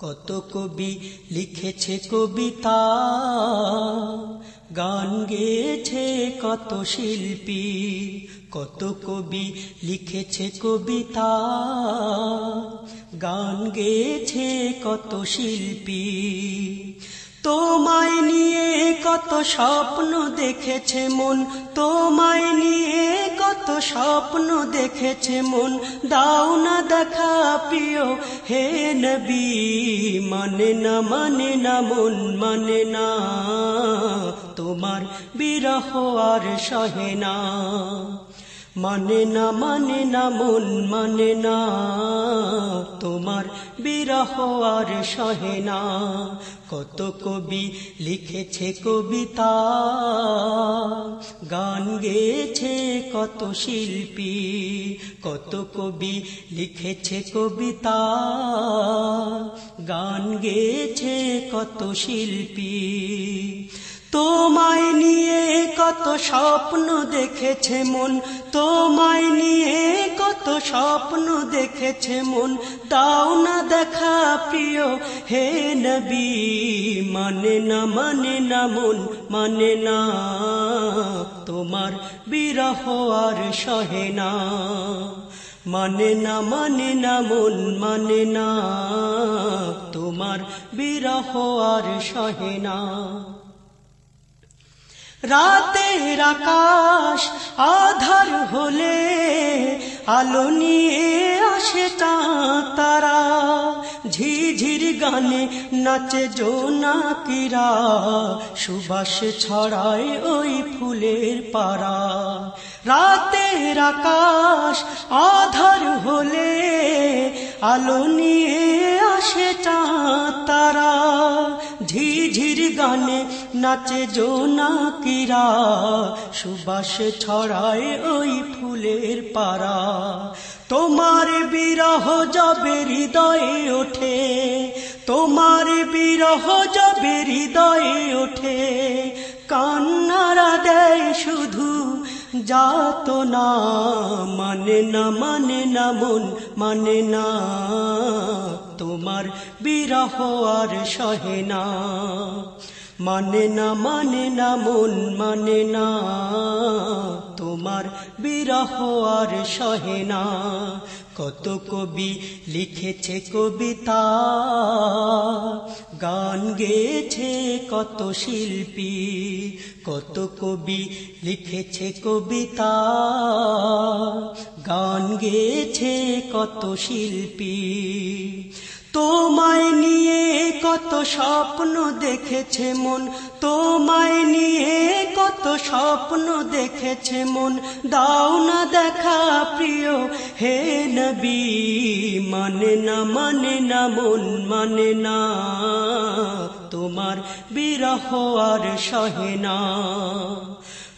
কত কবি লিখেছে কবিতা, গান গেয়েছে কত শিল্পী, কত কবি লিখেছে কবিতা, গান গেয়েছে কত শিল্পী। তোমায় নিয়ে কত স্বপ্ন দেখেছে মন, তোমায় নিয়ে কত স্বপ্ন দেখেছে মন। দাও না দেখা প্রিয়, হে নবী মানে না মানে না মন মানে না, তোমার বিরহ আর সহে না। মানে না মানে না, মন মানে না। তোমার বিরহ আর সহে না। কত কবি লিখেছে কবিতা, গান গেয়েছে কত শিল্পী, কত কবি লিখেছে কবিতা, গান গেয়েছে কত শিল্পী। তোমায় নিয়ে কত স্বপ্ন দেখেছে মন। তোমায় নিয়ে কত স্বপ্ন দেখেছে মন। দাও না দেখা প্রিয়, হে নবী। মানে না মানে না মন মানে না তোমার বিরহ আর সহে না। মানে না মানে না মন মানে না তোমার বিরহ আর সহে না। রাতের আকাশ আধার হলে আলো নিয়ে আসে তারা। ঝিঝির গানে নাচে জোনাকিরা সুবাস ছড়ায় ওই ফুলের পাড়া। রাতের আকাশ আধার হলে আলো নিয়ে আসে তারা। ঝিঝির গানে নাচে জোনাকিরা সুবাস ছড়ায় ওই ফুলের পাড়া। তোমার বিরহ যাবে হৃদয়ে ওঠে, তোমার বিরহ যাবে হৃদয়ে ওঠে। কান্নারা দেয় শুধু যাত না মানে না মানে না মন মানে না তোমার বিরহ আর সহে না। মানে না মানে না, মন মানে না। তোমার বিরহ আর সহে না। কত কবি লিখেছে কবিতা, গান গেয়েছে কত শিল্পী, কত কবি লিখেছে কবিতা, গান গেয়েছে কত শিল্পী। তোমায় নিয়ে কত স্বপ্ন দেখেছে মন, তোমায় নিয়ে কত স্বপ্ন দেখেছে মন। দাও না দেখা প্রিয়, হে নবী মানে না মানে না মন মানে না তোমার বিরহ আর সহে না।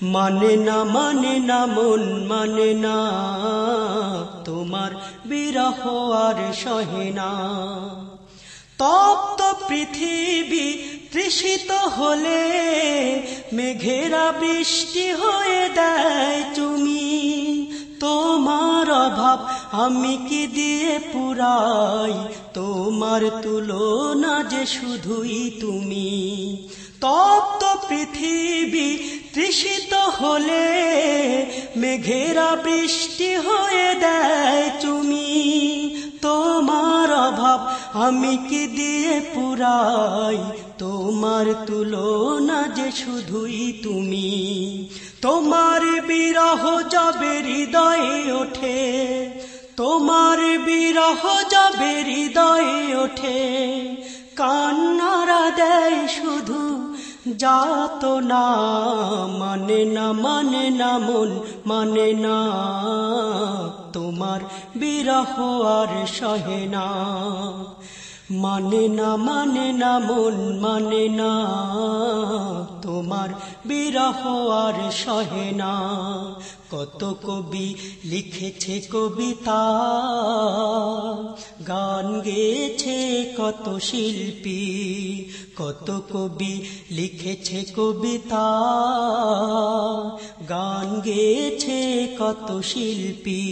মানে না মানে না মন মানে না তোমার বিরহ আর সহে না। তপ্ত পৃথিবী তৃষিত হলে মেঘেরা বৃষ্টি হয়ে দেয় তুমি। তোমার অভাব আমি কি দিয়ে পুরাই? তোমার তুলনা যে শুধুই তুমি। তপ্ত পৃথিবী তৃষিত হলে মেঘেরা বৃষ্টি হয়ে দেয় তুমি। আমি কি দিয়ে পুরাই? তোমার তুলনা যে শুধুই তুমি। তোমার বিরহ যাবে হৃদয়ে ওঠে। তোমার বিরহ যাবে হৃদয়ে ওঠে। কান্নারা দেয় শুধু যাত না মানে না মানে না মন মানে না তোমার বিরহ আর সহে না। মানে না মানে না, মন মানে না। তোমার বিরহ আর সহে না। কত কবি লিখেছে কবিতা, গান গেয়েছে কত শিল্পী, কত কবি লিখেছে কবিতা, গান গেয়েছে কত শিল্পী।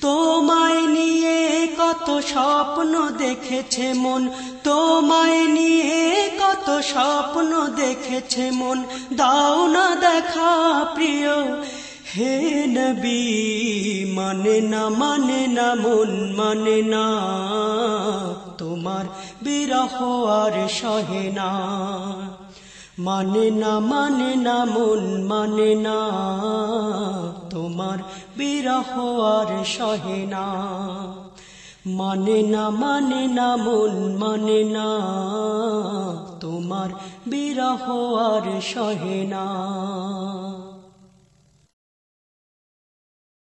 তোমায় নিয়ে কত স্বপ্ন দেখেছে মন। তোমায় নিয়ে কত স্বপ্ন দেখেছে মন। দাও না দেখা প্রিয়। হে নবী মানে না মানে না মন মানে না। তোমার বিরহ আর সহে না। মানে না মানে না মন মানে না। তোমার বিরহ আর সহে না। মানে না মানে না মন মানে না। তোমার বিরহ আর সহে না।